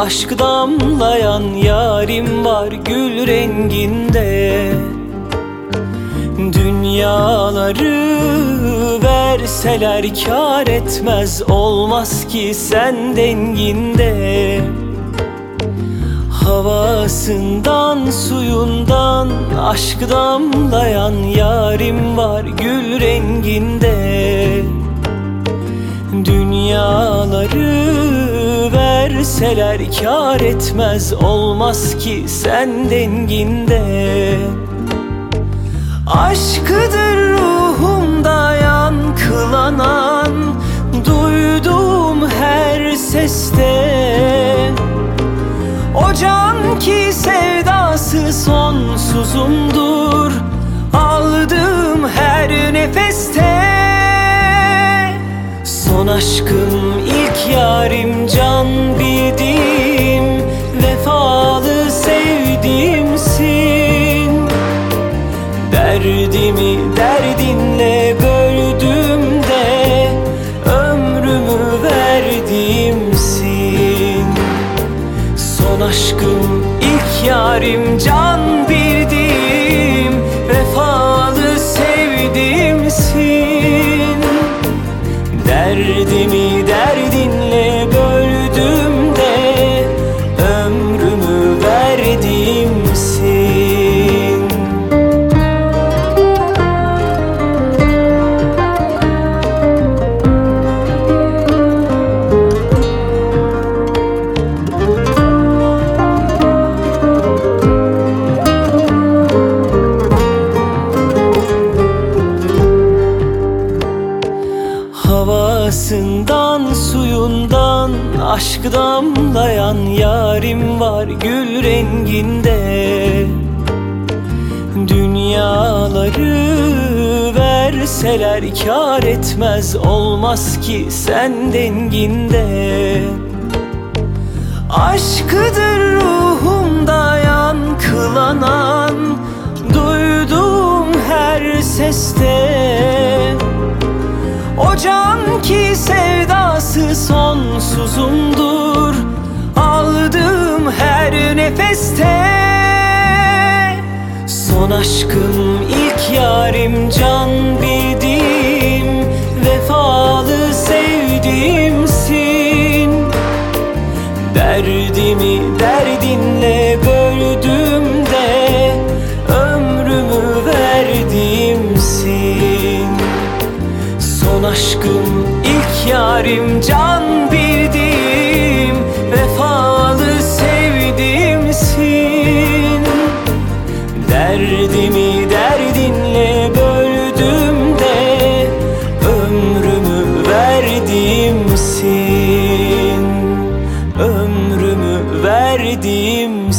aşk damlayan yarim var gül renginde. Dünyaları verseler kar etmez Olmaz ki sen denginde. Havasından suyundan aşk damlayan yarim var gül renginde Dünyaları verseler kar etmez Olmaz ki sen denginde. Aşkıdır ruhumda yankılanan Duyduğum her seste. O can ki sevdası sonsuzumdur Aldığım her nefeste. Son aşkım aşkım ilk yarim can Suyundan aşk damlayan yarim var gül renginde. Dünyaları verseler kar etmez olmaz ki sen denginde. Aşkıdır ruhumda yankılanan Duyduğum her seste. O can ki sevdası sonsuzumdur. Aldığım her nefeste. Son aşkım ilk yarim can bildim Son aşkım ilk yarim can bildiğim Vefalı sevdiğimsin Derdimi derdinle böldüm de Ömrümü verdiğimsin Ömrümü verdiğimsin